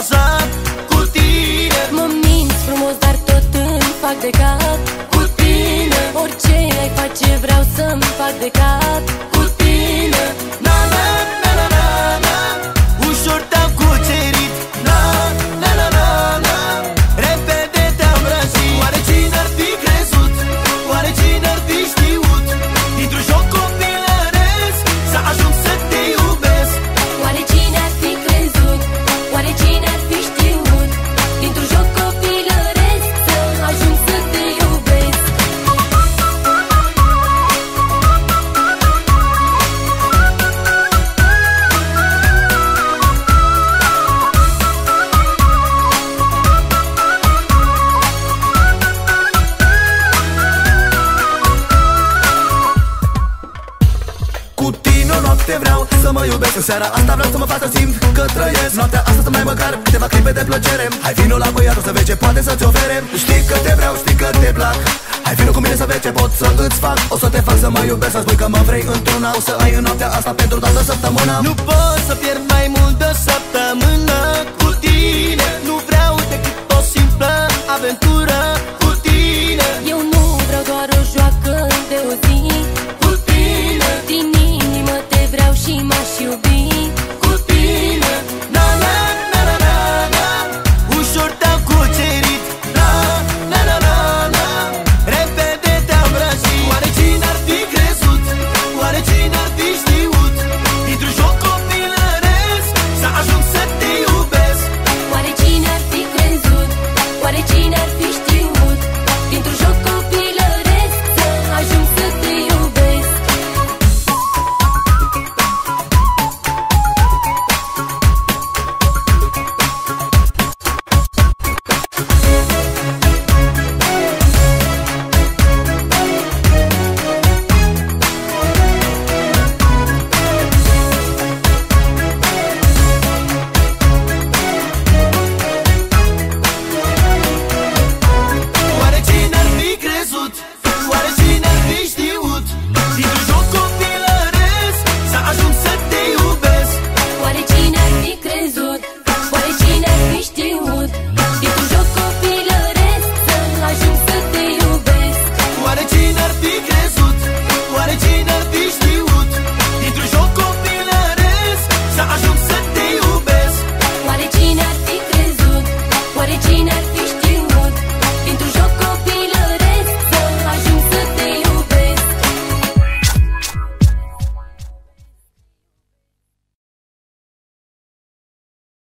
bazat cu tine. Mă minți frumos, dar tot îmi fac de cap. Cu tine. Orice ai face, vreau să-mi fac de cap. Cu tine. Na, na, na. Să mă iubesc În seara asta vreau să mă facă simt că trăiesc. Noaptea asta să mai măcar câteva clipe de plăcere. Hai vino la băiat o să vezi ce poate să-ți ofere. Știi că te vreau, știi că te plac. Hai vino cu mine să vezi ce pot să îți fac. O să te fac să mă iubesc, să spui că mă vrei într-una. O să ai în noaptea asta pentru toată săptămâna. Nu pot să pierd mai mult de săptămână cu tine. Nu Caminar